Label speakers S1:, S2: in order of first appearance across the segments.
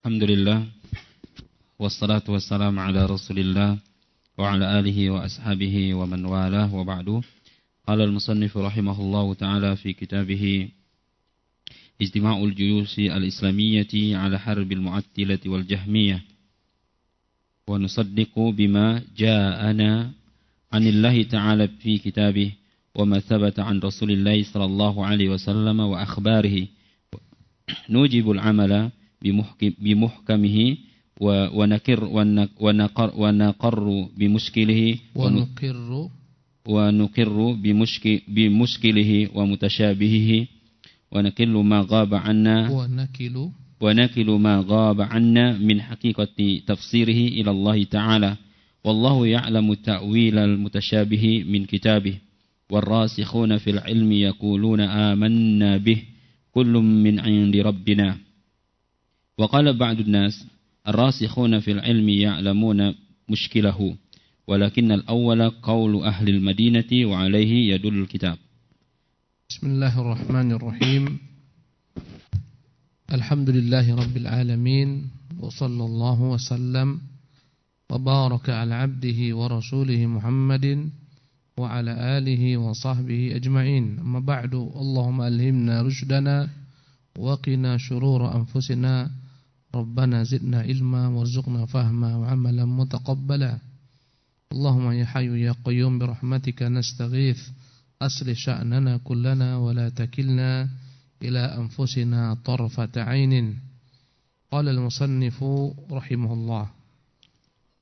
S1: Alhamdulillah Wassalatu wassalamu ala rasulillah Wa ala alihi wa ashabihi wa man walah wa ba'du Qala al-musannif rahimahullahu ta'ala fi kitabihi Ijtima'ul juyusi al-islamiyyati ala harbil mu'attilati wal jahmiyah Wa nusaddiqu bima ja'ana anillahi ta'ala fi kitabih Wa ma thabata an rasulillahi sallallahu alaihi wasallam wa akhbarihi Amala بمحكمه ونكر ونقر ونقر بمشكله
S2: ونقر
S1: ونقر بمشكل بمشكله ومتشابهه. ونكل ما غاب عنا
S2: ونكل
S1: ونكل ما غاب عنا من حقيقة تفسيره إلى الله تعالى. والله يعلم تأويل المتشابه من كتابه. والراسخون في العلم يقولون آمنا به. كل من عند ربنا. وقال بعض الناس الراسخون في العلم يعلمون مشكله ولكن الأول قول أهل المدينة وعليه يدل الكتاب.
S2: بسم الله الرحمن الرحيم. الحمد لله رب العالمين وصلى الله وسلم وبارك على عبده ورسوله محمد وعلى آله وصحبه أجمعين. أما بعد اللهم ألهمنا رشدنا وقنا شرور أنفسنا ربنا زدنا علما وارزقنا فهما وعملا متقبلا اللهم يا حي يا قيوم برحمتك نستغيث أصل شأننا كلنا ولا تكلنا إلى أنفسنا طرفة عين قال المصنف رحمه الله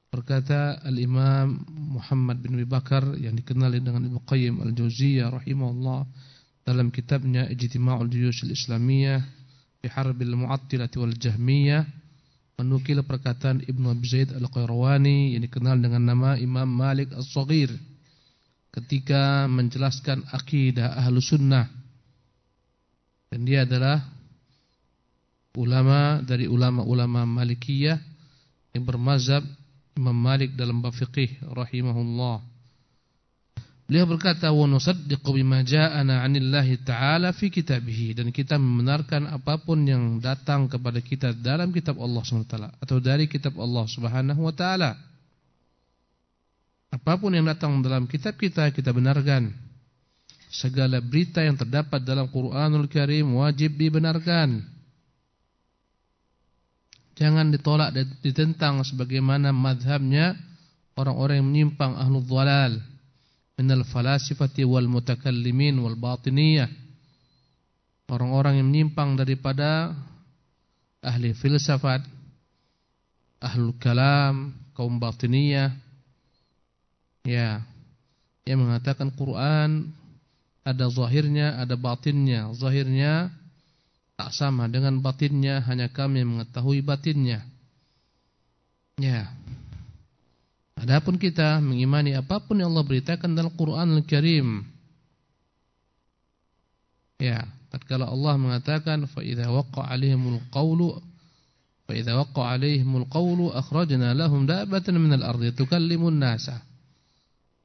S2: Berkata Al-Imam Muhammad bin Abi Bakar yang dikenal dengan Ibnu Qayyim Al-Jauziyah rahimahullah dalam kitabnya Ijtima'ul Juyush Al-Islamiyah fi harbil mu'attilah wal jahmiyah menukil perkataan Ibnu Abi Zaid Al-Qayrawani yang dikenal dengan nama Imam Malik As-Saghir ketika menjelaskan akidah ahlu sunnah. Dan dia adalah ulama dari ulama-ulama Malikiyah yang bermazhab Imam Malik dalam bab fiqih rahimahullah Beliau berkata wa nusaddiqu bima ja'ana 'anillahi ta'ala fi kitabih dan kita membenarkan apa pun yang datang kepada kita dalam kitab Allah SWT atau dari kitab Allah Subhanahu wa taala. Apa pun yang datang dalam kitab kita kita benarkan. Segala berita yang terdapat dalam Qur'anul Karim wajib dibenarkan. Jangan ditolak dan ditentang sebagaimana madhabnya orang-orang yang menyimpang ahlul dhalal minal falasifati wal mutakallimin wal batiniyah orang-orang yang menyimpang daripada ahli filsafat ahlul kalam kaum batiniyah. Ya yang mengatakan Quran ada zahirnya ada batinnya. Zahirnya tak sama dengan batinnya hanya kami yang mengetahui batinnya. Ya Adapun kita mengimani apa pun yang Allah beritakan dalam Quran Al-Karim. Ya, tatkala Allah mengatakan fa idza waqa'a 'alaihimul qawlu fa idza waqa'a 'alaihimul qawlu akhrajna lahum dabatan minal ardi tukallimun nasa.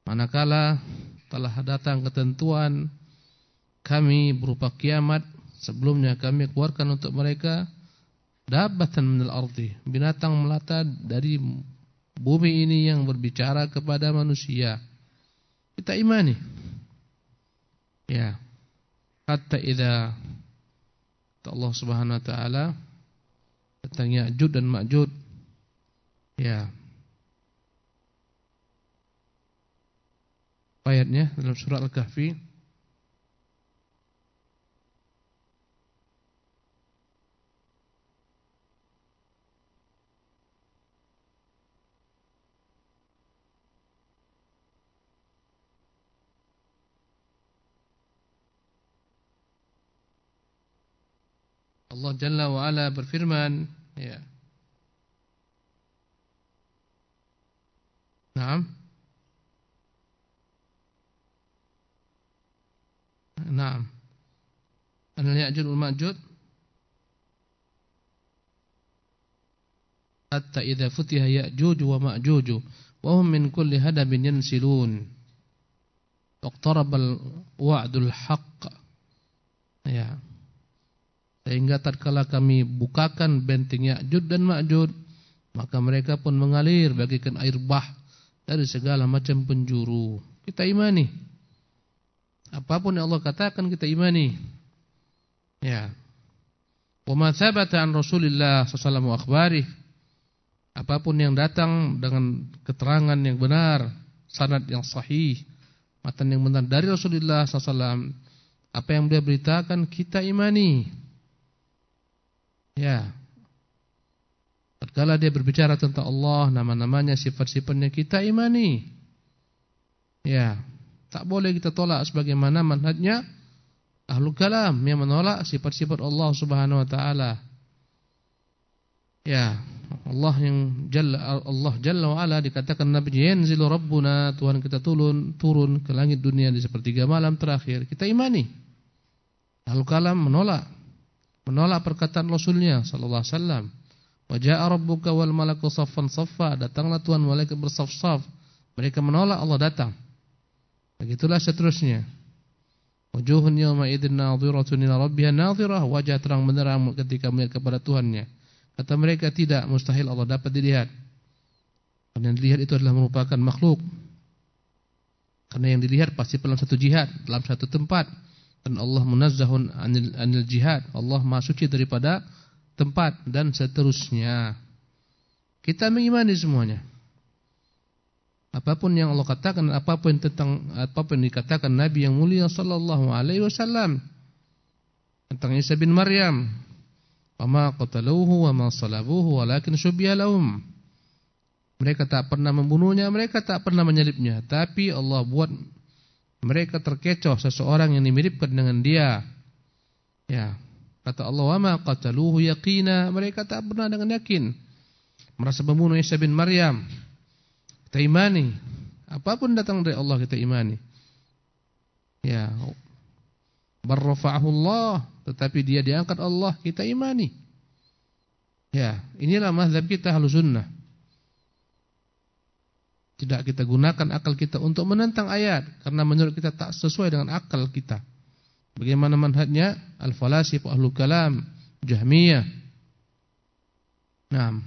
S2: Manakala telah datang ketentuan kami berupa kiamat sebelumnya kami keluarkan untuk mereka dabatan minal ardi binatang melata dari Bumi ini yang berbicara kepada manusia. Kita imani. Ya. Hatta idza Allah Subhanahu wa taala tentang Ya'jud dan Ma'jud. Ya. Ayatnya dalam surah Al-Kahfi Allah Jalla wa Ala berfirman ya. Naam. Naam. Anal Ya'jud wal Ma'jud Hatta idza futiha Ya'juj wa Ma'juj wa hum min kulli hadabin yansilun. Wa'dul haqq. Ya Sehingga tatkala kami bukakan benteng Ya'jud dan Ma'jud, maka mereka pun mengalir bagikan air bah dari segala macam penjuru. Kita imani. Apa pun yang Allah katakan kita imani. Ya. Wa ma thabata an Rasulillah sallallahu alaihi wasallam apa pun yang datang dengan keterangan yang benar, sanad yang sahih, matan yang benar dari Rasulullah sallallahu apa yang beliau beritakan kita imani. Ya. Tatkala dia berbicara tentang Allah, nama-namanya, sifat-sifatnya kita imani. Ya. Tak boleh kita tolak sebagaimana manhajnya Ahlul Kalam yang menolak sifat-sifat Allah Subhanahu wa taala. Ya, Allah yang Jalla Allah Jalla wa ala dikatakan Nabi yanzilu rabbuna Tuhan kita turun turun ke langit dunia di sepertiga malam terakhir. Kita imani. Ahlul Kalam menolak menolak perkataan Rasulnya sallallahu alaihi wasallam. Wa jaa rabbuka wal malaku saffan saffa. Datanglah Tuhan malaikat bersaf-saf. Mereka menolak Allah datang. Begitulah seterusnya. Wujuhun yawma idzin nadhiratun ila rabbiha nadhirah, wajah terang benderang ketika melihat kepada Tuhannya. Kata mereka tidak, mustahil Allah dapat dilihat. Karena yang dilihat itu adalah merupakan makhluk. Karena yang dilihat pasti dalam satu jihad, dalam satu tempat. Dan Allah munazzahun anil, anil jihad. Allah maha suci daripada tempat dan seterusnya. Kita mengimani semuanya. Apa pun yang Allah katakan, apa pun tentang apa pun yang dikatakan Nabi yang mulia sallallahu alaihi wasallam tentang Isa bin Maryam, "Wa qataluhu wa ma salabuhu walakin syubbiha lahum." Mereka tak pernah membunuhnya, mereka tak pernah menyalibnya, tapi Allah buat mereka terkecoh seseorang yang dimiripkan dengan dia. Ya, kata Allah, "Wa ma qataluhu yaqina." Mereka tak pernah dengan yakin merasa membunuh Isa bin Maryam. Kita imani. Apa pun datang dari Allah kita imani. Ya. Barrafa'ahu Allah, tetapi dia diangkat Allah, kita imani. Ya, inilah mazhab kita Ahlussunnah. Tidak kita gunakan akal kita untuk menentang ayat karena menurut kita tak sesuai dengan akal kita. Bagaimana manhajnya? Al-falasif ahlul kalam, Jahmiyah. Naam.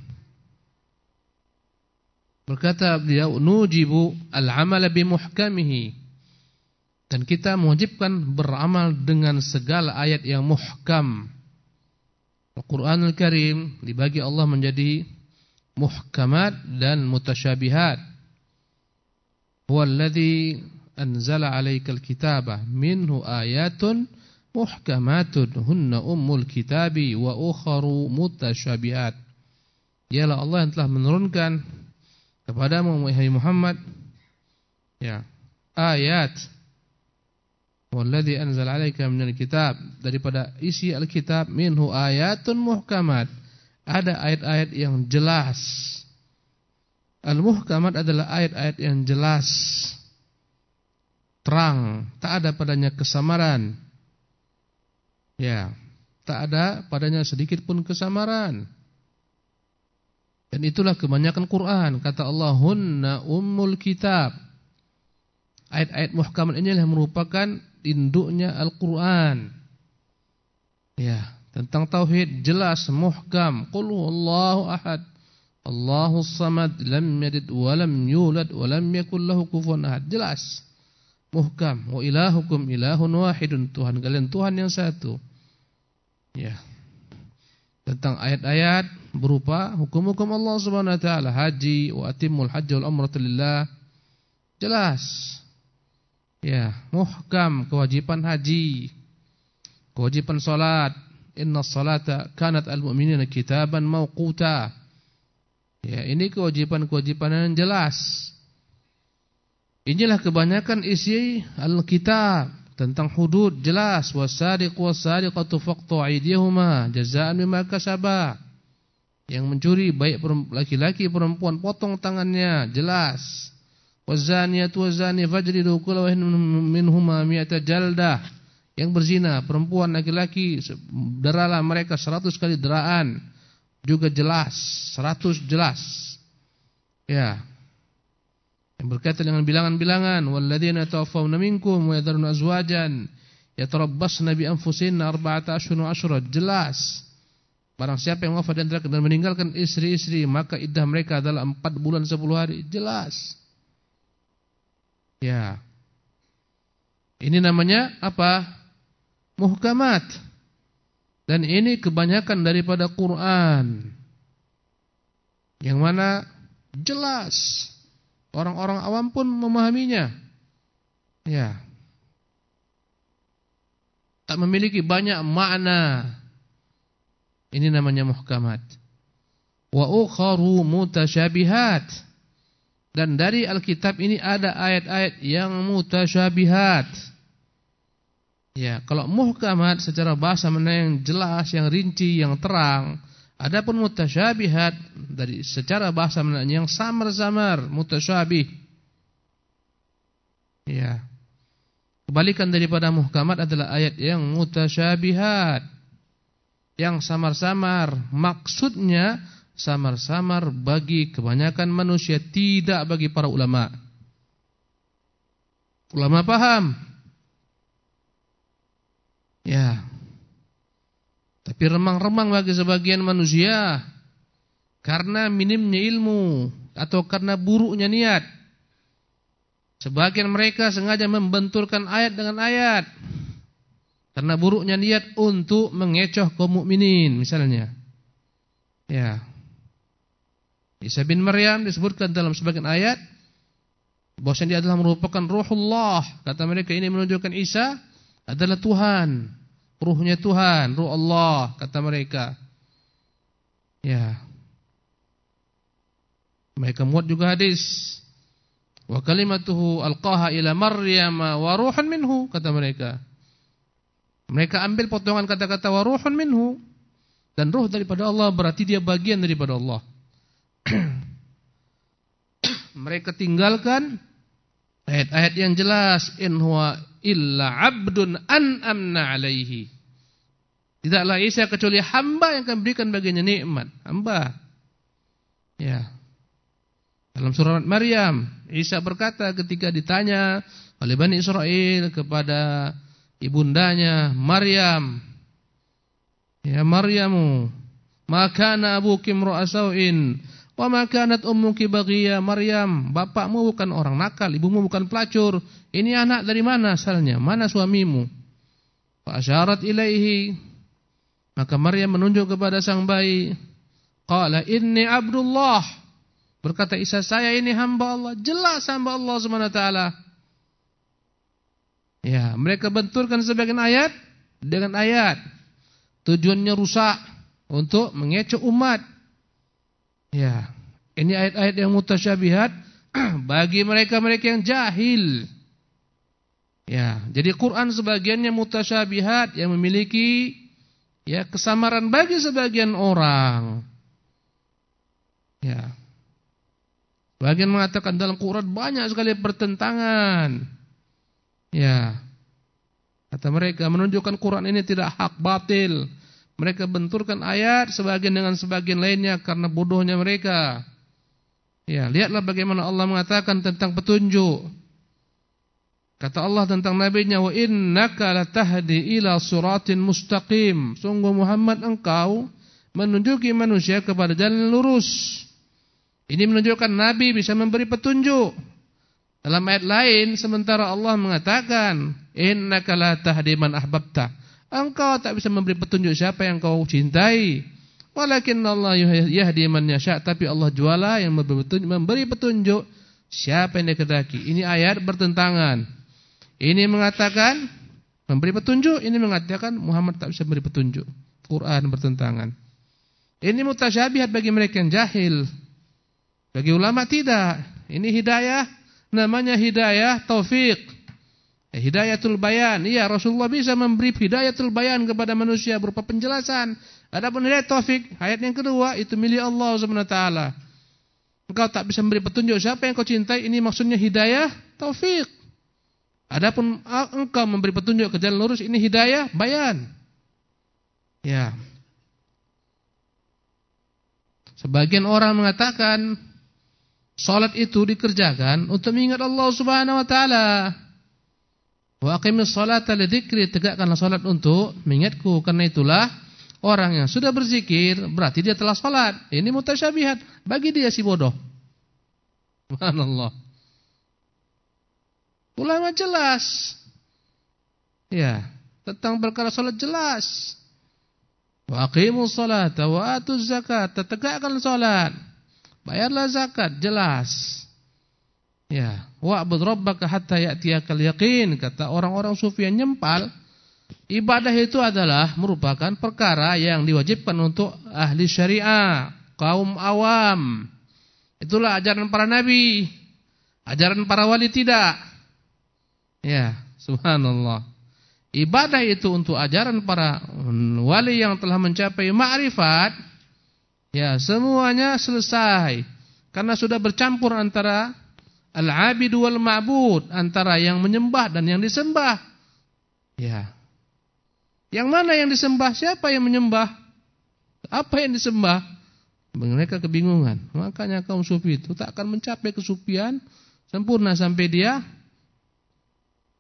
S2: Berkata beliau, nujibu al-amal bimuhkamihi. Dan kita mewajibkan beramal dengan segala ayat yang muhkam. Al-Quran Al-Karim dibagi Allah menjadi muhkamat dan mutasyabihat. Huwallazi anzala alaikal kitabah minhu ayatun muhkamatun hunna ummul kitabi wa ukharu mutasyabihat. Ialah Allah yang telah menurunkan wahai Muhammad ya ayat. Walladzi anzal 'alaika minal kitab daripada isi alkitab minhu ayatun muhkamat. Ada ayat-ayat yang jelas al-muhkamat adalah ayat-ayat yang jelas terang tak ada padanya kesamaran ya tak ada padanya sedikit pun kesamaran dan itulah kebanyakan Quran. Kata Allah, "Hunna ummul kitab." Ayat-ayat muhkamat ini adalah merupakan induknya Al-Quran. Ya, tentang tauhid jelas muhkam. Qul huwallahu ahad. Allahu samad lam yalid wa lam yulad wa lam yakul lahu kufuwan ahad. Jelas. Muhkam. Wa ilahukum ilahun wahidun. Tuhan kalian Tuhan yang satu. Ya. Tentang ayat-ayat berupa hukum-hukum Allah Subhanahu wa taala, haji wa atimul hajj wal umrata lillah. Jelas. Ya, muhkam kewajiban haji. Kewajiban salat. Inna salata kanat al-mu'minina kitaban mawquta. Ya, ini kewajiban-kewajiban yang jelas. Inilah kebanyakan isi al-kitab tentang hudud jelas wasadiq wasadiqatu faqtu aydihuma jazaa'an bima kasaba yang mencuri baik laki-laki perempuan potong tangannya jelas. Wazaniyatu wazani fajridu kulla wahidin minhuma mi'ata jaldah. Yang berzina perempuan laki-laki deralah mereka seratus kali deraan. Juga jelas, seratus jelas. Ya. Yang berkaitan dengan bilangan-bilangan walladzina tawaffawna minkum wa yadharuna azwajan Ya tarabbasna bi anfusinna arba'ata ashhurun wa ashra. Jelas. Barang siapa yang wafat dan dan meninggalkan istri-istri, maka iddah mereka adalah 4 bulan 10 hari. Jelas. Ya. Ini namanya apa? Muhkamat. Dan ini kebanyakan daripada Quran. Yang mana jelas orang-orang awam pun memahaminya. Ya. Tak memiliki banyak makna. Ini namanya muhkamat. Wa ukharu mutasyabihat. Dan dari Alkitab ini ada ayat-ayat yang mutasyabihat. Ya, kalau muhkamat secara bahasa mana yang jelas, yang rinci, yang terang. Adapun mutasyabihat dari secara bahasa mana yang samar-samar, mutasyabih. Ya. Kebalikan daripada muhkamat adalah ayat yang mutasyabihat. Yang samar-samar, maksudnya samar-samar bagi kebanyakan manusia, tidak bagi para ulama. Ulama paham. Ya. Tapi remang-remang bagi sebagian manusia karena minimnya ilmu atau karena buruknya niat. Sebagian mereka sengaja membenturkan ayat dengan ayat karena buruknya niat untuk mengecoh kaum mukminin misalnya. Ya. Isa bin Maryam disebutkan dalam sebagian ayat bahwasanya dia adalah merupakan ruhullah. Kata mereka ini menunjukkan Isa adalah Tuhan. Ruhnya Tuhan, ruh Allah kata mereka. Ya. Mereka muat juga hadis. Wa kalimatuhu alqaha ila Maryam wa ruhan minhu kata mereka. Mereka ambil potongan kata-kata wa ruhan minhu dan ruh daripada Allah berarti dia bagian daripada Allah. mereka tinggalkan ayat-ayat yang jelas in huwa illa abdun an'amna alaihi. Tidaklah Isa kecuali hamba yang akan berikan baginya nikmat. Hamba. Ya. Dalam surah Maryam, Isa berkata ketika ditanya oleh Bani Israel kepada ibundanya Maryam, "Ya Maryamu, ma kana abuki imra'asauin wa ma kanat ummuki baghiya." Maryam, bapakmu bukan orang nakal, ibumu bukan pelacur. Ini anak dari mana asalnya? Mana suamimu? Fa asyarat ilaihi. Maka Maryam menunjuk kepada sang bayi. Qala inni Abdullah. Berkata Isa, saya ini hamba Allah. Jelas hamba Allah SWT. Ya, mereka benturkan sebagian ayat dengan ayat. Tujuannya rusak untuk mengecoh umat. Ya, ini ayat-ayat yang mutasyabihat bagi mereka-mereka yang jahil. Ya, jadi Quran sebagiannya mutasyabihat yang memiliki ya kesamaran bagi sebagian orang. Ya. Bagian mengatakan dalam Quran banyak sekali pertentangan. Ya. Kata mereka menunjukkan Quran ini tidak hak batil. Mereka benturkan ayat sebagian dengan sebagian lainnya karena bodohnya mereka. Ya, lihatlah bagaimana Allah mengatakan tentang petunjuk. Kata Allah tentang nabinya wa innaka latahdi ila suratin mustaqim. Sungguh Muhammad engkau menunjuki manusia kepada jalan lurus. Ini menunjukkan nabi bisa memberi petunjuk. Dalam ayat lain sementara Allah mengatakan innaka latahdi man ahbabta. Engkau tak bisa memberi petunjuk siapa yang kau cintai. Walakin Allah yahdi man yasha, tapi Allah juala yang memberi petunjuk siapa yang dikehendaki. Ini ayat bertentangan. Ini mengatakan memberi petunjuk, ini mengatakan Muhammad tak bisa memberi petunjuk. Quran bertentangan. Ini mutasyabihat bagi mereka yang jahil. Bagi ulama tidak. Ini hidayah namanya hidayah taufik. Eh, hidayatul bayan. Iya, Rasulullah bisa memberi hidayatul bayan kepada manusia berupa penjelasan. Adapun hidayah taufik, ayat yang kedua itu milik Allah Subhanahu taala. Engkau tak bisa memberi petunjuk siapa yang kau cintai, ini maksudnya hidayah taufik. Adapun engkau memberi petunjuk ke jalan lurus ini hidayah bayan. Ya. Sebagian orang mengatakan salat itu dikerjakan untuk mengingat Allah Subhanahu wa taala. Wa aqimis salata lidzikri, tegakkanlah salat untuk mengingatku. Karena itulah orang yang sudah berzikir berarti dia telah salat. Ini mutasyabihat bagi dia si bodoh. Subhanallah. Ulama jelas. Ya, tentang perkara salat jelas. Wa aqimus salata wa atuz zakat, tegakkan salat. Bayarlah zakat, jelas. Ya, wa'bud rabbaka hatta ya'tiyakal yaqin kata orang-orang sufi yang nyempal. Ibadah itu adalah merupakan perkara yang diwajibkan untuk ahli syariah, kaum awam. Itulah ajaran para nabi. Ajaran para wali tidak. Ya, subhanallah. Ibadah itu untuk ajaran para wali yang telah mencapai ma'rifat. Ya, semuanya selesai. Karena sudah bercampur antara Al-abidu wal ma'bud antara yang menyembah dan yang disembah. Ya. Yang mana yang disembah? Siapa yang menyembah? Apa yang disembah? Mereka kebingungan. Makanya kaum sufi itu tak akan mencapai kesupian sempurna sampai dia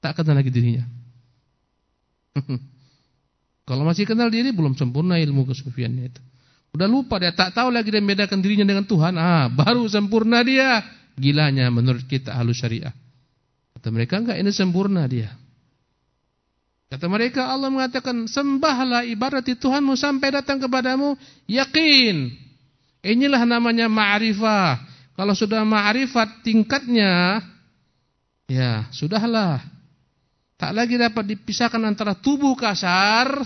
S2: tak kenal lagi dirinya. Kalau masih kenal diri belum sempurna ilmu kesufiannya itu. Udah lupa dia tak tahu lagi dia membedakan dirinya dengan Tuhan. Ah, baru sempurna dia gilanya menurut kita ahlu syariah. Kata mereka enggak ini sempurna dia. Kata mereka Allah mengatakan sembahlah ibadati Tuhanmu sampai datang kepadamu yakin. Inilah namanya ma'rifah. Kalau sudah ma'rifat tingkatnya ya sudahlah. Tak lagi dapat dipisahkan antara tubuh kasar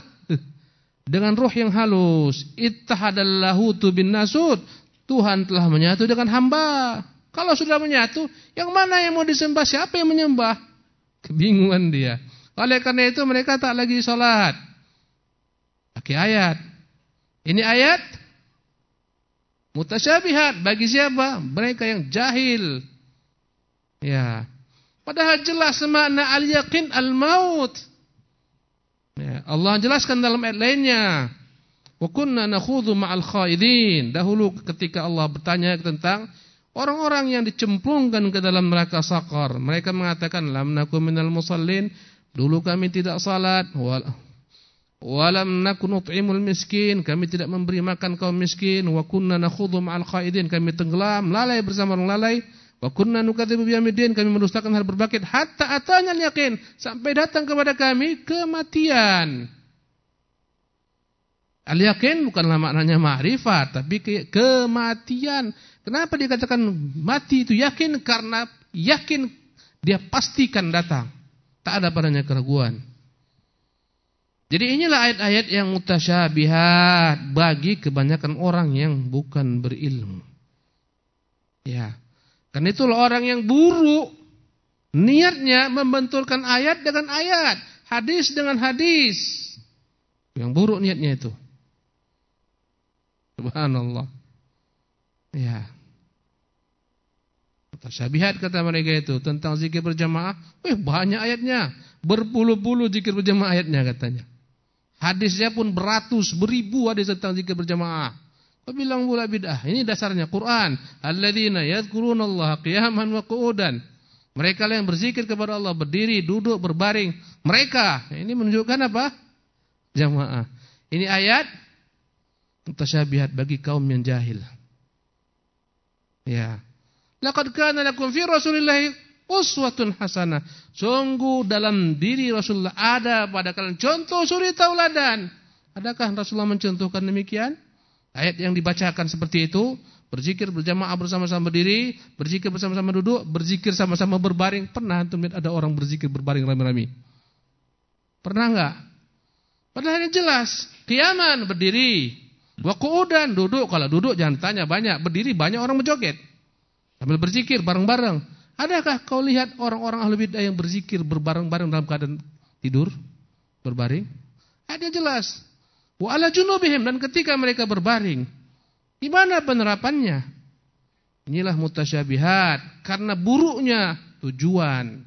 S2: dengan ruh yang halus. Ittahadallahu bin nasud. Tuhan telah menyatu dengan hamba. Kalau sudah menyatu, yang mana yang mau disembah? Siapa yang menyembah? Kebingungan dia. Oleh karena itu mereka tak lagi sholat. Pakai ayat. Ini ayat mutasyabihat bagi siapa? Mereka yang jahil. Ya. Padahal jelas makna al-yaqin al-maut. Ya. Allah jelaskan dalam ayat lainnya. Wa kunna nakhudhu ma'al khaidin. Dahulu ketika Allah bertanya tentang Orang-orang yang dicemplungkan ke dalam neraka sakar, mereka mengatakan lam nakum minal musallin, dulu kami tidak salat, walam nakun nut'imul miskin, kami tidak memberi makan kaum miskin, wa kunna nakhudhu ma'al qaidin, kami tenggelam, lalai bersama orang lalai, wa kunna nukadzibu biyamiddin, kami mendustakan hal berbakit. Hatta atanya yakin, sampai datang kepada kami kematian. Al-yakin bukanlah maknanya ma'rifat, tapi ke kematian. Kenapa dikatakan mati itu yakin? Karena yakin dia pastikan datang. Tak ada padanya keraguan. Jadi inilah ayat-ayat yang mutasyabihat bagi kebanyakan orang yang bukan berilmu. Ya. Karena itulah orang yang buruk niatnya membentulkan ayat dengan ayat, hadis dengan hadis. Yang buruk niatnya itu. Subhanallah. Ya. Tasyabihat kata mereka itu tentang zikir berjamaah. Eh banyak ayatnya. Berpuluh-puluh zikir berjamaah ayatnya katanya. Hadisnya pun beratus, beribu hadis tentang zikir berjamaah. Kau bilang pula bid'ah. Ini dasarnya Quran. Alladzina yadhkurunallaha qiyaman wa qu'udan. Mereka yang berzikir kepada Allah berdiri, duduk, berbaring. Mereka. Ini menunjukkan apa? Jamaah. Ini ayat mutasyabihat bagi kaum yang jahil. Ya. Laqad kana lakum fi Rasulillahi uswatun hasanah. Sungguh dalam diri Rasulullah ada pada kalian contoh suri tauladan. Adakah Rasulullah mencontohkan demikian? Ayat yang dibacakan seperti itu, berzikir berjamaah bersama-sama berdiri, berzikir bersama-sama duduk, berzikir sama-sama berbaring. Pernah antum lihat ada orang berzikir berbaring rame-rame? Pernah enggak? Padahal ini jelas, kiaman berdiri, Wakudan duduk, kalau duduk jangan tanya banyak, berdiri banyak orang menjoget. Sambil berzikir bareng-bareng. Adakah kau lihat orang-orang ahli bidah yang berzikir berbareng-bareng dalam keadaan tidur, berbaring? Ada jelas. Wa ala junubihim dan ketika mereka berbaring, di mana penerapannya? Inilah mutasyabihat karena buruknya tujuan.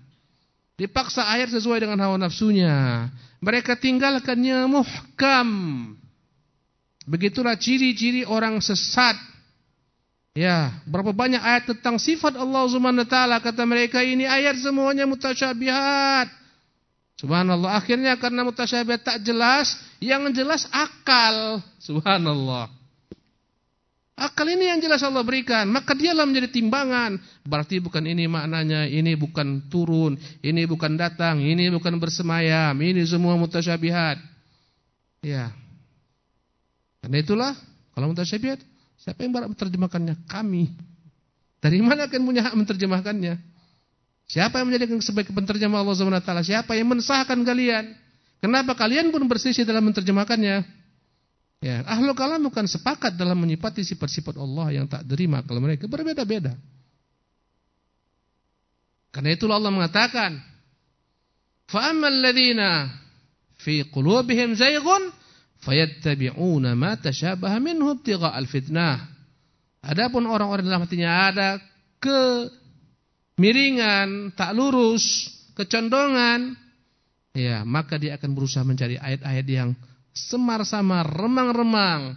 S2: Dipaksa ayat sesuai dengan hawa nafsunya. Mereka tinggalkannya muhkam. Begitulah ciri-ciri orang sesat. Ya, berapa banyak ayat tentang sifat Allah Subhanahu taala kata mereka ini ayat semuanya mutasyabihat. Subhanallah. Akhirnya karena mutasyabihat tak jelas, yang jelas akal. Subhanallah. Akal ini yang jelas Allah berikan, maka dialah menjadi timbangan. Berarti bukan ini maknanya, ini bukan turun, ini bukan datang, ini bukan bersemayam, ini semua mutasyabihat. Ya. Karena itulah kalau mutasyabihat, siapa yang berhak menerjemahkannya? Kami. Dari mana akan punya hak menerjemahkannya? Siapa yang menjadikan sebagai penterjemah Allah Subhanahu wa taala? Siapa yang mensahkan kalian? Kenapa kalian pun bersisi dalam menerjemahkannya? Ya, ahlu kalam bukan sepakat dalam menyifati sifat-sifat Allah yang tak terima kalau mereka berbeda-beda. Karena itulah Allah mengatakan, "Fa ammal ladzina fi qulubihim zayghun fayattabi'una ma tashabaha minhu ibtigha'al fitnah." Adapun orang-orang dalam hatinya ada ke miringan, tak lurus, kecondongan, ya, maka dia akan berusaha mencari ayat-ayat yang semar-samar, remang-remang.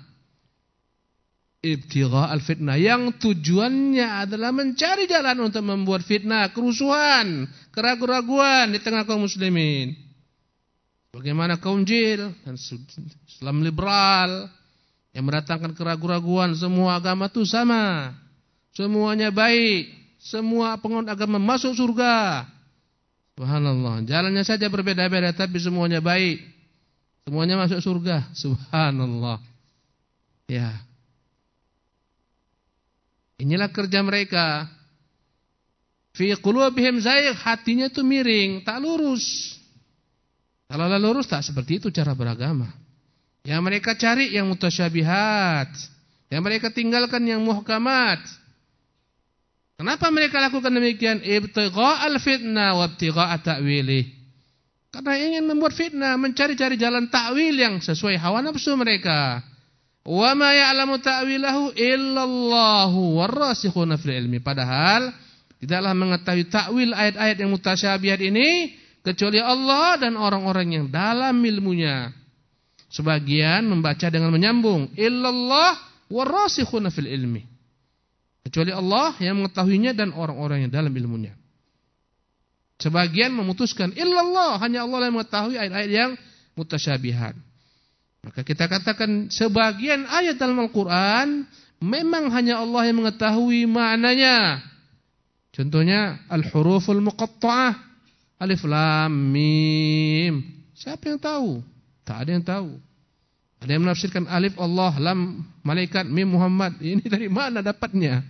S2: Ibtigha al-fitnah yang tujuannya adalah mencari jalan untuk membuat fitnah, kerusuhan, keraguan-raguan di tengah kaum muslimin. Bagaimana kaum jil dan Islam liberal yang mendatangkan keraguan-raguan semua agama itu sama. Semuanya baik. Semua penganut agama masuk surga. Subhanallah. Jalannya saja berbeda-beda tapi semuanya baik. Semuanya masuk surga. Subhanallah. Ya. Inilah kerja mereka. Fi qulubihim zayg, hatinya itu miring, tak lurus. Kalau lurus tak seperti itu cara beragama. Yang mereka cari yang mutasyabihat. Yang mereka tinggalkan yang muhkamat. Kenapa mereka lakukan demikian? Ibtigha'al fitnah wa ibtigha'a ta'wilih. Karena ingin membuat fitnah, mencari-cari jalan takwil yang sesuai hawa nafsu mereka. Wa ma ya'lamu ta'wilahu illallahu warrasikhuna fil ilmi. Padahal tidaklah mengetahui takwil ayat-ayat yang mutasyabihat ini kecuali Allah dan orang-orang yang dalam ilmunya. Sebagian membaca dengan menyambung illallah warrasikhuna fil ilmi. Kecuali Allah yang mengetahuinya dan orang-orang yang dalam ilmunya. Sebagian memutuskan illallah, hanya Allah yang mengetahui ayat-ayat yang mutasyabihat. Maka kita katakan sebagian ayat dalam Al-Qur'an memang hanya Allah yang mengetahui maknanya. Contohnya al-huruful muqatta'ah, alif lam mim. Siapa yang tahu? Tak ada yang tahu. Ada yang menafsirkan alif Allah, lam malaikat, mim Muhammad. Ini dari mana dapatnya?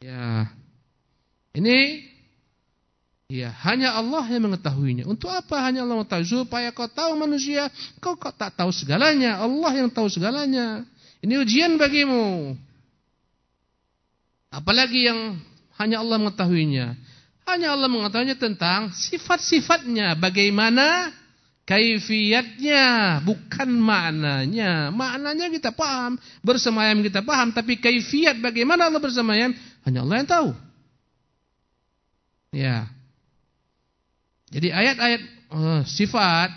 S2: Ya. Ini ya hanya Allah yang mengetahuinya. Untuk apa hanya Allah mengetahui? Supaya kau tahu manusia, kau, kau tak tahu segalanya. Allah yang tahu segalanya. Ini ujian bagimu. Apalagi yang hanya Allah mengetahuinya. Hanya Allah mengetahuinya tentang sifat-sifatnya. Bagaimana kaifiyatnya. Bukan maknanya. Maknanya kita paham. Bersemayam kita paham. Tapi kaifiat bagaimana Allah bersemayam. Hanya Allah yang tahu. Ya. Jadi ayat-ayat uh, sifat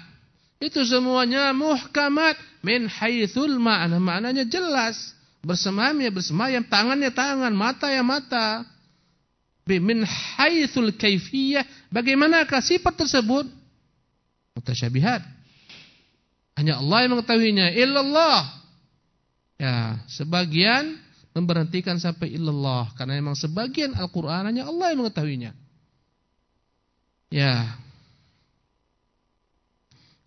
S2: itu semuanya muhkamat min haitsul ma'na. Maknanya jelas. Bersemayam ya bersemayam, tangannya tangan, mata ya mata. Min haitsul kaifiyah, bagaimanakah sifat tersebut? Mutasyabihat. Hanya Allah yang mengetahuinya, illallah. Ya, sebagian memberhentikan sampai illallah karena memang sebagian Al-Qur'an hanya Allah yang mengetahuinya. Ya.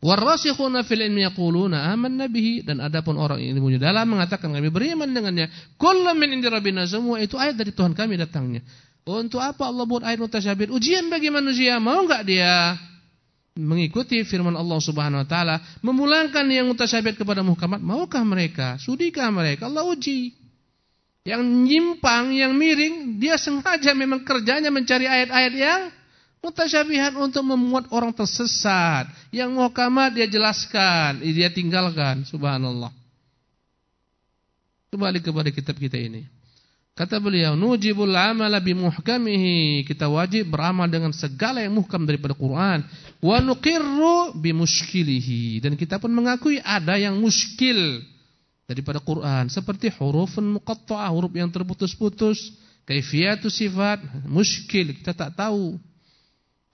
S2: Warasikhuna fil ilmi yaquluna amanna bihi dan adapun orang yang ilmunya dalam mengatakan kami beriman dengannya. Kullu min indi rabbina semua itu ayat dari Tuhan kami datangnya. Untuk apa Allah buat ayat mutasyabih? Ujian bagi manusia, mau enggak dia mengikuti firman Allah Subhanahu wa taala, memulangkan yang mutasyabih kepada muhkamat? Maukah mereka? Sudikah mereka? Allah uji. Yang nyimpang, yang miring, dia sengaja memang kerjanya mencari ayat-ayat yang mutasyabihat untuk memuat orang tersesat. Yang muhkamat dia jelaskan, dia tinggalkan. Subhanallah. Kembali kepada kitab kita ini. Kata beliau, nujibul amala bimuhkamihi. Kita wajib beramal dengan segala yang muhkam daripada Quran. Wa nuqirru bimushkilihi. Dan kita pun mengakui ada yang muskil daripada Quran seperti hurufun muqatta'ah huruf yang terputus-putus kaifiyatus sifat muskil kita tak tahu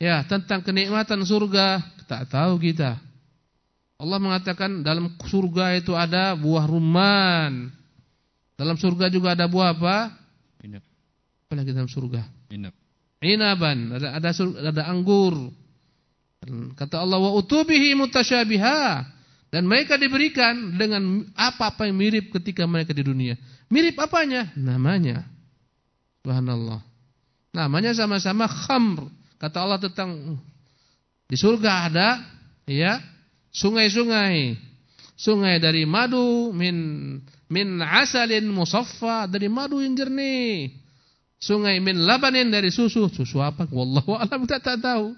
S2: Ya, tentang kenikmatan surga tak tahu kita. Allah mengatakan dalam surga itu ada buah rumman. Dalam surga juga ada buah apa?
S1: Inap.
S2: Apa lagi dalam surga?
S1: Inap.
S2: Inaban, ada ada ada anggur. Kata Allah wa utubihi mutasyabiha dan mereka diberikan dengan apa-apa yang mirip ketika mereka di dunia. Mirip apanya? Namanya. Subhanallah. Namanya sama-sama khamr. Kata Allah tentang di surga ada ya sungai-sungai. Sungai dari madu min min asalin musaffa dari madu yang jernih. Sungai min labanin dari susu. Susu apa? Wallahu a'lam kita tak tahu.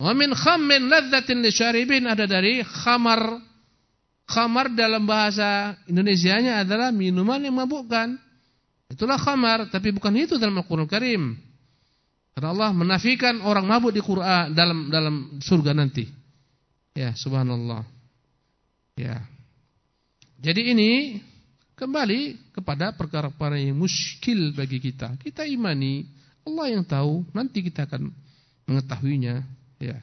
S2: Wa min khammin ladzatin lisyaribin ada dari khamar. Khamar dalam bahasa Indonesianya adalah minuman yang mabukkan. Itulah khamar, tapi bukan itu dalam Al-Qur'an Karim. Karena Allah menafikan orang mabuk di Quran dalam dalam surga nanti. Ya, subhanallah. Ya. Jadi ini kembali kepada perkara-perkara yang muskil bagi kita. Kita imani, Allah yang tahu, nanti kita akan mengetahuinya, ya.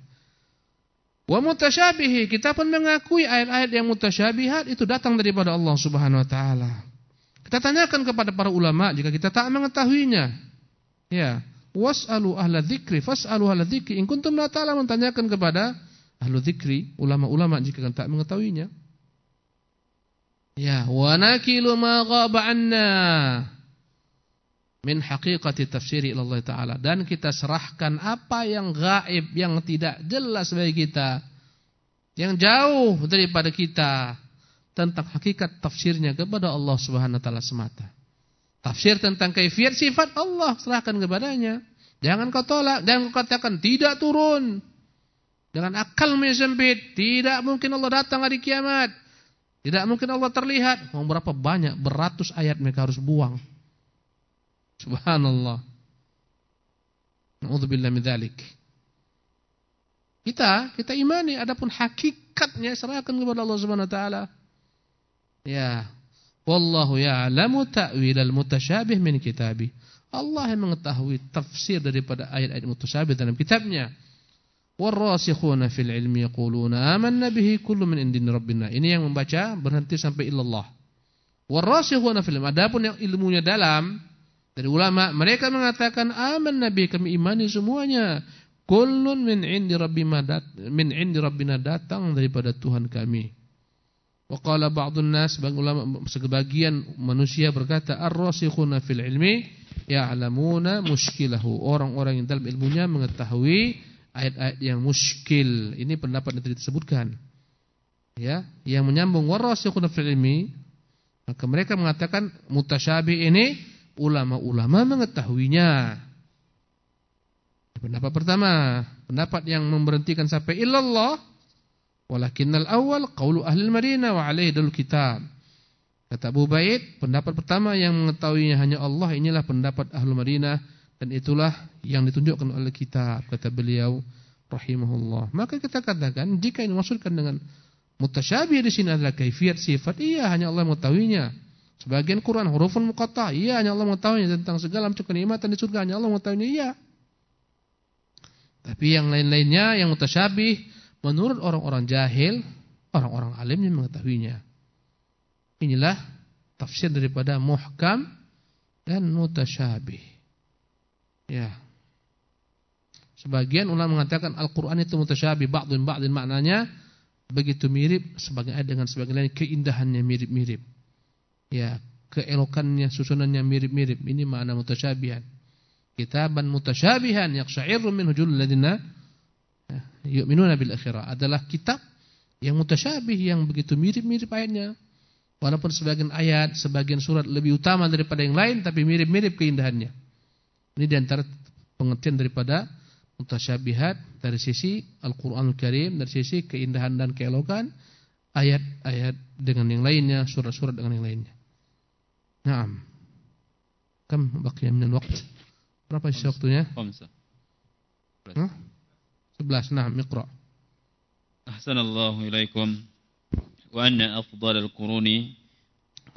S2: Wa mutasyabihi, kita pun mengakui ayat-ayat yang mutasyabihat itu datang daripada Allah Subhanahu wa taala. Kita tanyakan kepada para ulama jika kita tak mengetahuinya. Ya. Was'alu ahla dzikri fas'alu ahla dzikri in kuntum la ta'lamun tanyakan kepada ahlu dzikri, ulama-ulama jika tak mengetahuinya. Ya, wa nakilu ma ghaba anna min haqiqati tafsiri Allah taala dan kita serahkan apa yang gaib yang tidak jelas bagi kita yang jauh daripada kita tentang hakikat tafsirnya kepada Allah Subhanahu wa taala semata. Tafsir tentang kaifiat sifat Allah serahkan kepadanya. Jangan kau tolak, jangan kau katakan tidak turun. Dengan akal sempit, tidak mungkin Allah datang hari kiamat. Tidak mungkin Allah terlihat. Mau berapa banyak beratus ayat mereka harus buang. Subhanallah. Nauzubillah min dzalik. Kita, kita imani adapun hakikatnya serahkan kepada Allah Subhanahu wa taala. Ya, Wallahu ya'lamu ta'wilal mutasyabih min kitabi. Allah yang mengetahui tafsir daripada ayat-ayat mutasyabih dalam kitabnya. Warasikhuna fil ilmi yaquluna amanna bihi kullu min indin rabbina. Ini yang membaca berhenti sampai illallah. Warasikhuna fil ilmi. Adapun yang ilmunya dalam dari ulama, mereka mengatakan amanna bihi kami imani semuanya. Kullun min indi rabbina min indi rabbina datang daripada Tuhan kami. Waqala ba'dun nas sebagian ulama sebagian manusia berkata ar-rasikhuna fil ilmi ya'lamuna muskilahu. Orang-orang yang dalam ilmunya mengetahui ayat-ayat yang muskil. Ini pendapat yang disebutkan. Ya, yang menyambung warasikhuna fil ilmi maka mereka mengatakan mutasyabih ini ulama-ulama mengetahuinya. Pendapat pertama, pendapat yang memberhentikan sampai illallah Walakinnal awal qaulu ahli Madinah wa alaihi dal kitab. Kata Abu Baid, pendapat pertama yang mengetahuinya hanya Allah inilah pendapat ahli Madinah dan itulah yang ditunjukkan oleh kitab kata beliau rahimahullah. Maka kita katakan jika ini maksudkan dengan mutasyabih di sini adalah kaifiat sifat, iya hanya Allah mengetahuinya. Sebagian Quran hurufun muqatta, iya hanya Allah mengetahuinya tentang segala macam kenikmatan di surga hanya Allah mengetahuinya, iya. Tapi yang lain-lainnya yang mutasyabih menurut orang-orang jahil, orang-orang alim yang mengetahuinya. Inilah tafsir daripada muhkam dan mutasyabih. Ya. Sebagian ulama mengatakan Al-Qur'an itu mutasyabih, ba'dun ba'din maknanya begitu mirip sebagian ayat dengan sebagian lain keindahannya mirip-mirip. Ya, keelokannya, susunannya mirip-mirip. Ini makna mutasyabihan. Kitaban mutasyabihan yaqsha'iru minhu julul ladina yu'minuna bil akhirah adalah kitab yang mutasyabih yang begitu mirip-mirip ayatnya. Walaupun sebagian ayat, sebagian surat lebih utama daripada yang lain tapi mirip-mirip keindahannya. Ini di antara pengertian daripada mutasyabihat dari sisi Al-Quranul Karim, dari sisi keindahan dan keelokan ayat-ayat dengan yang lainnya, surat-surat dengan yang lainnya. Naam. Kam baqiya minal waqt? Berapa sisa waktunya? Khamsa. Huh? 11. Naam, iqra.
S1: Ahsanallahu ilaikum. Wa anna afdalal quruni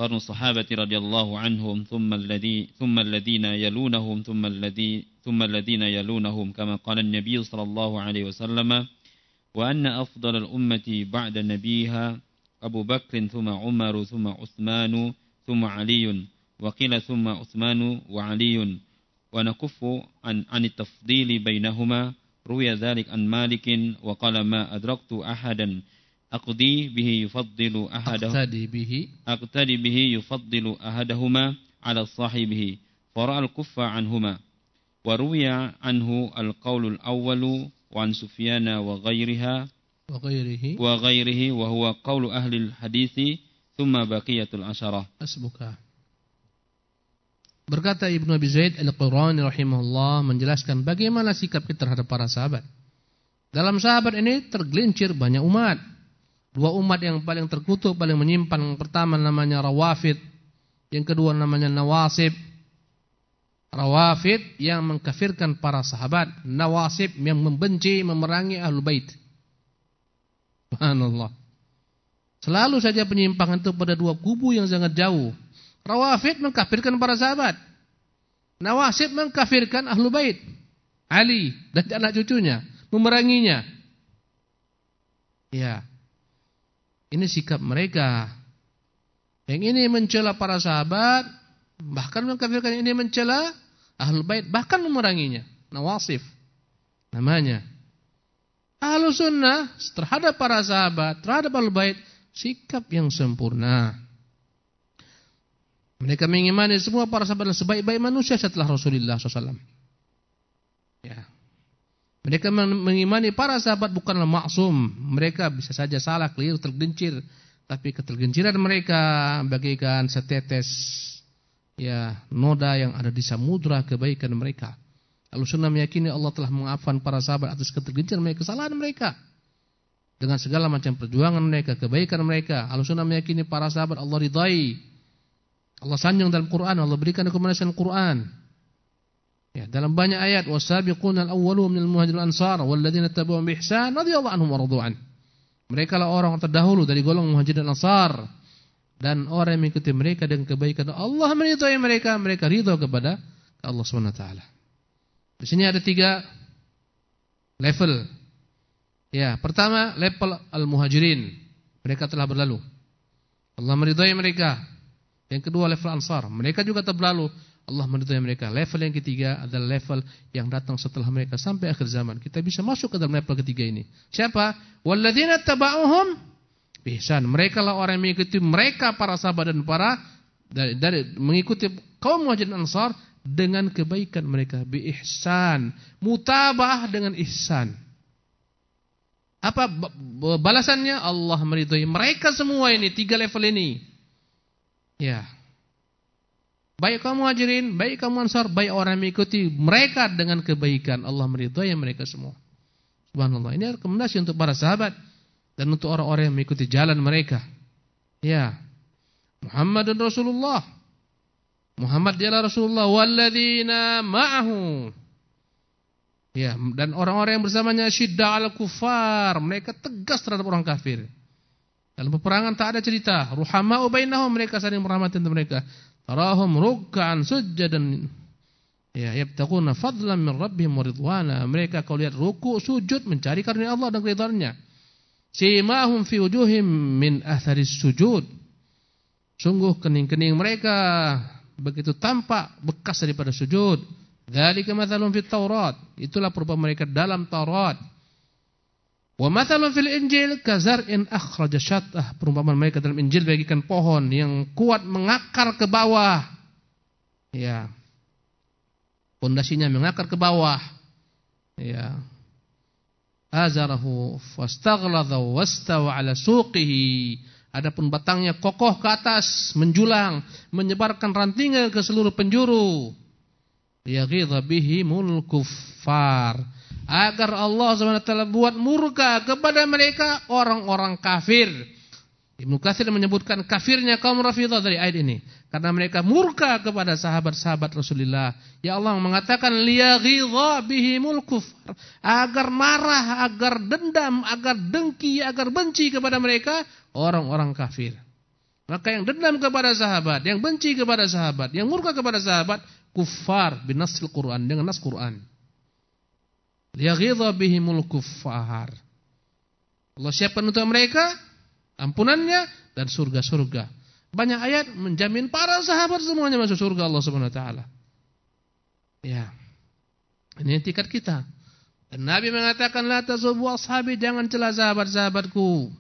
S1: قرن الصحابة رضي الله عنهم ثم الذي ثم الذين يلونهم ثم الذي ثم الذين يلونهم كما قال النبي صلى الله عليه وسلم وأن أفضل الأمة بعد نبيها أبو بكر ثم عمر ثم عثمان ثم علي وقيل ثم عثمان وعلي. ونكف عن, عن التفضيل بينهما روي ذلك عن مالك وقال ما أدركت أحدا aqdi bihi yufaddilu ahadahu.
S2: Aqtadi bihi.
S1: Aqtadi bihi yufaddilu ahadahuma ala sahibihi. Fara'al kuffa anhuma. Wa ruwiya anhu al-qawl wa an sufyana
S2: wa
S1: ghayriha. Wa ghayrihi. Wa ghayrihi wa huwa qawl
S2: ahli al-hadisi thumma baqiyatul asharah asbuka berkata Ibnu Abi Zaid al-Qurani rahimahullah menjelaskan bagaimana sikap kita terhadap para sahabat. Dalam sahabat ini tergelincir banyak umat. Dua umat yang paling terkutuk, paling menyimpan. Yang pertama namanya Rawafid. Yang kedua namanya Nawasib. Rawafid yang mengkafirkan para sahabat. Nawasib yang membenci, memerangi Ahlul Bait. Subhanallah. Selalu saja penyimpangan itu pada dua kubu yang sangat jauh. Rawafid mengkafirkan para sahabat. Nawasib mengkafirkan Ahlul Bait. Ali dan anak cucunya. Memeranginya. Ya. Ini sikap mereka. Yang ini mencela para sahabat, bahkan mengkafirkan ini mencela Ahlul Bait, bahkan memeranginya. Nawasif namanya. Ahlus sunnah terhadap para sahabat, terhadap Ahlul Bait, sikap yang sempurna. Mereka mengimani semua para sahabat sebaik-baik manusia setelah Rasulullah SAW. Ya. Mereka mengimani para sahabat bukanlah maksum. Mereka bisa saja salah, keliru, tergelincir. Tapi ketergelinciran mereka bagaikan setetes ya noda yang ada di samudra kebaikan mereka. Lalu sunnah meyakini Allah telah mengafan para sahabat atas ketergelinciran mereka, kesalahan mereka. Dengan segala macam perjuangan mereka, kebaikan mereka. Lalu sunnah meyakini para sahabat Allah ridai. Allah sanjung dalam Quran, Allah berikan rekomendasi Quran. Ya, dalam banyak ayat wasabiqunal awwalun minal muhajirin ansar walladzina tabi'uhum bi ihsan radhiyallahu anhum wa radu'an. Mereka lah orang terdahulu dari golongan muhajirin ansar dan orang yang mengikuti mereka dengan kebaikan Allah meridhai mereka, mereka ridha kepada Allah Subhanahu wa taala. Di sini ada tiga level. Ya, pertama level al-muhajirin. Mereka telah berlalu. Allah meridhai mereka. Yang kedua level ansar. Mereka juga telah berlalu. Allah meridhai mereka. Level yang ketiga adalah level yang datang setelah mereka sampai akhir zaman. Kita bisa masuk ke dalam level ketiga ini. Siapa? Walladzina taba'uhum bihsan. Mereka lah orang yang mengikuti mereka para sahabat dan para dari, dari mengikuti kaum Muhajirin Ansar dengan kebaikan mereka bi ihsan. Mutabah dengan ihsan. Apa balasannya? Allah meridhai mereka semua ini tiga level ini. Ya. Baik kaum muhajirin, baik kaum ansar, baik orang yang mengikuti mereka dengan kebaikan. Allah meridhai mereka semua. Subhanallah. Ini rekomendasi untuk para sahabat dan untuk orang-orang yang mengikuti jalan mereka. Ya. Muhammad dan Rasulullah. Muhammad dialah Rasulullah walladzina ma'ahu. Ya, dan orang-orang yang bersamanya syidda al kufar, mereka tegas terhadap orang kafir. Dalam peperangan tak ada cerita, ruhama'u bainahum mereka saling merahmati mereka. Tarahum ruk'an sujjadan ya yabtaquna fadlan min rabbihim wa ridwana. Mereka kau lihat ruku, sujud mencari karunia Allah dan keridhaannya. Simahum fi wujuhim min atharis sujud. Sungguh kening-kening mereka begitu tampak bekas daripada sujud. Dzalika mathalun fit Taurat. Itulah perumpamaan mereka dalam Taurat. Wa mathalun fil Injil kazar'in akhraja syatah. Perumpamaan mereka dalam Injil bagikan pohon yang kuat mengakar ke bawah. Ya. Pondasinya mengakar ke bawah. Ya. Azarahu fastaghladha wastawa ala suqihi. Adapun batangnya kokoh ke atas, menjulang, menyebarkan rantingnya ke seluruh penjuru. Yaghidha bihimul kuffar agar Allah SWT buat murka kepada mereka orang-orang kafir. Ibnu Katsir menyebutkan kafirnya kaum Rafidah dari ayat ini karena mereka murka kepada sahabat-sahabat Rasulullah. Ya Allah mengatakan liyaghidha bihimul kufar agar marah, agar dendam, agar dengki, agar benci kepada mereka orang-orang kafir. Maka yang dendam kepada sahabat, yang benci kepada sahabat, yang murka kepada sahabat, kufar binasil Quran dengan nas Quran. Liyaghidha bihimul kuffar. Allah siapkan untuk mereka ampunannya dan surga-surga. Banyak ayat menjamin para sahabat semuanya masuk surga Allah Subhanahu wa taala. Ya. Ini tingkat kita. Dan Nabi mengatakan la tasubbu ashabi jangan celah sahabat-sahabatku.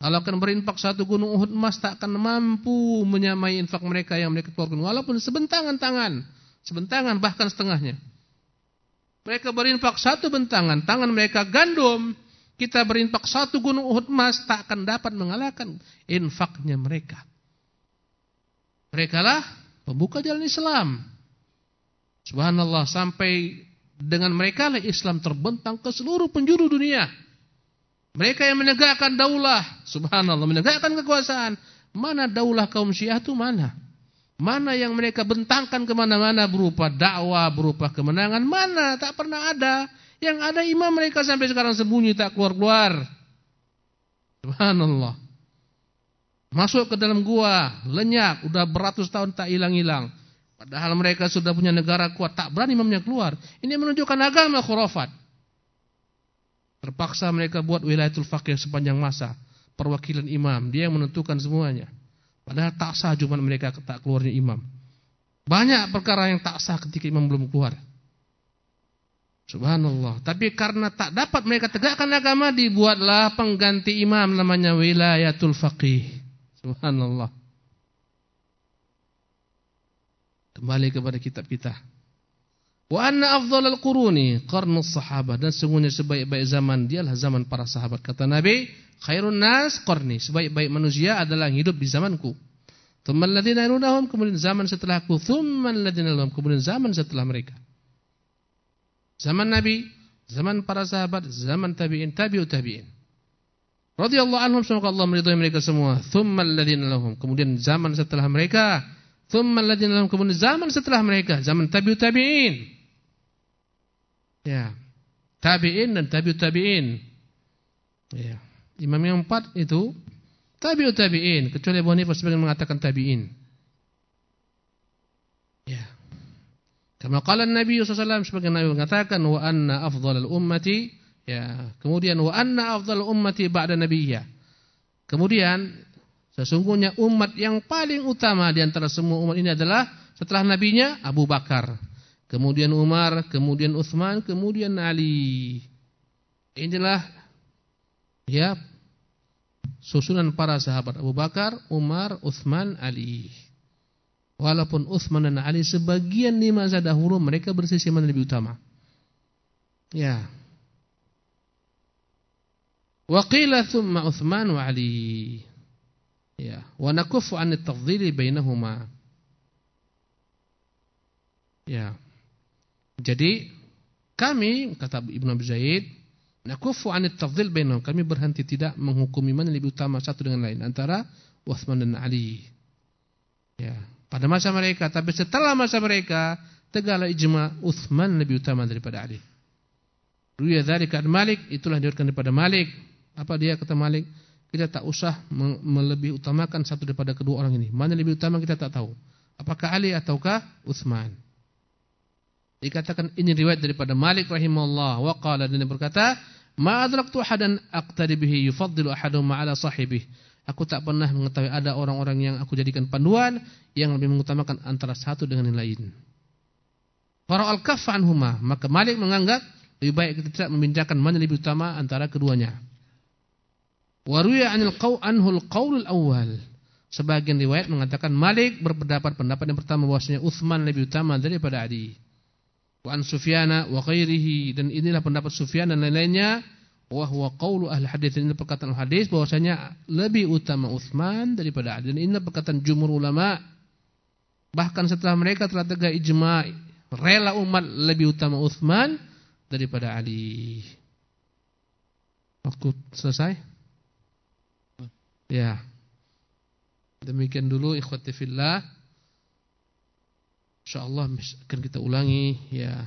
S2: Kalau akan berinfak satu gunung Uhud emas tak akan mampu menyamai infak mereka yang mereka keluarkan walaupun sebentangan tangan, sebentangan bahkan setengahnya. Mereka berinfak satu bentangan, tangan mereka gandum. Kita berinfak satu gunung Uhud emas tak akan dapat mengalahkan infaknya mereka. Mereka lah pembuka jalan Islam. Subhanallah sampai dengan mereka lah Islam terbentang ke seluruh penjuru dunia. Mereka yang menegakkan daulah, subhanallah, menegakkan kekuasaan. Mana daulah kaum Syiah itu mana? Mana yang mereka bentangkan ke mana-mana berupa dakwah, berupa kemenangan? Mana? Tak pernah ada. Yang ada imam mereka sampai sekarang sembunyi tak keluar-keluar. Subhanallah. Masuk ke dalam gua, lenyap, udah beratus tahun tak hilang-hilang. Padahal mereka sudah punya negara kuat, tak berani imamnya keluar. Ini menunjukkan agama khurafat. Terpaksa mereka buat wilayatul faqih sepanjang masa. Perwakilan imam, dia yang menentukan semuanya. Padahal tak sah cuma mereka tak keluarnya imam. Banyak perkara yang tak sah ketika imam belum keluar. Subhanallah. Tapi karena tak dapat mereka tegakkan agama, dibuatlah pengganti imam namanya wilayatul faqih. Subhanallah. Kembali kepada kitab kita. Wa anna afdhalal quruni qarnus sahabah dan sungguhnya sebaik-baik zaman dialah zaman para sahabat. Kata Nabi khairun nas qarni. Sebaik-baik manusia adalah yang hidup di zamanku. Thumma alladziina yalunahum kemudian zaman setelahku. Thumma alladziina yalunahum kemudian zaman setelah mereka. Zaman Nabi zaman para sahabat zaman tabi'in tabi'ut tabi'in. Radhiyallahu anhum semoga Allah meridhai mereka semua. Thumma alladziina lahum kemudian zaman setelah mereka. Thumma alladziina lahum kemudian zaman setelah mereka, zaman tabi'ut tabi'in. Ya. Tabi'in dan tabi'ut tabi'in. Ya. Imam yang empat itu tabi'ut tabi'in, kecuali Abu Hanifah sebagian mengatakan tabi'in. Ya. Kama qala Nabi wasallam sebagian Nabi mengatakan wa anna afdhalal ummati ya, kemudian wa anna afdhalal ummati ba'da nabiyya. Kemudian Sesungguhnya umat yang paling utama di antara semua umat ini adalah setelah nabinya Abu Bakar, kemudian Umar, kemudian Utsman, kemudian Ali. Inilah ya susunan para sahabat Abu Bakar, Umar, Utsman, Ali. Walaupun Utsman dan Ali sebagian di masa dahulu mereka bersisi mana lebih utama. Ya. Wa qila thumma Utsman wa Ali. Ya, wa nakufu 'an at-tafdhili bainahuma. Ya. Jadi kami kata Ibnu Abi Zaid, nakufu 'an at-tafdhil bainahum. Kami berhenti tidak menghukumi mana lebih utama satu dengan lain antara Utsman dan Ali. Ya, pada masa mereka, tapi setelah masa mereka tegaklah ijma Utsman lebih utama daripada Ali. Ruya dzalika Malik, itulah diriwayatkan daripada Malik. Apa dia kata Malik? kita tak usah melebih utamakan satu daripada kedua orang ini. Mana lebih utama kita tak tahu. Apakah Ali ataukah Utsman? Dikatakan ini riwayat daripada Malik rahimahullah wa qala dan berkata, "Ma adraktu ahadan aqtadi bihi yufaddilu ahadum ala sahibih." Aku tak pernah mengetahui ada orang-orang yang aku jadikan panduan yang lebih mengutamakan antara satu dengan yang lain. Para al-kafan huma, maka Malik menganggap lebih baik kita tidak membincangkan mana lebih utama antara keduanya. Waruya anil qaw anhul qaulul awal. Sebagian riwayat mengatakan Malik berpendapat pendapat yang pertama bahwasanya Utsman lebih utama daripada Ali. Wa an Sufyana wa ghairihi dan inilah pendapat Sufyan dan lain-lainnya wa huwa qaulu ahli hadis ini perkataan hadis bahwasanya lebih utama Utsman daripada Ali dan ini perkataan jumhur ulama. Bahkan setelah mereka telah tegak ijma' rela umat lebih utama Utsman daripada Ali. Waktu selesai? Ya. Demikian dulu ikhwati fillah. Insyaallah akan kita ulangi ya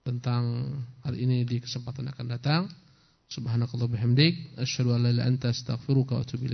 S2: tentang hal ini di kesempatan akan datang. Subhanakallah bihamdik asyhadu an la ilaha illa anta astaghfiruka wa atubu.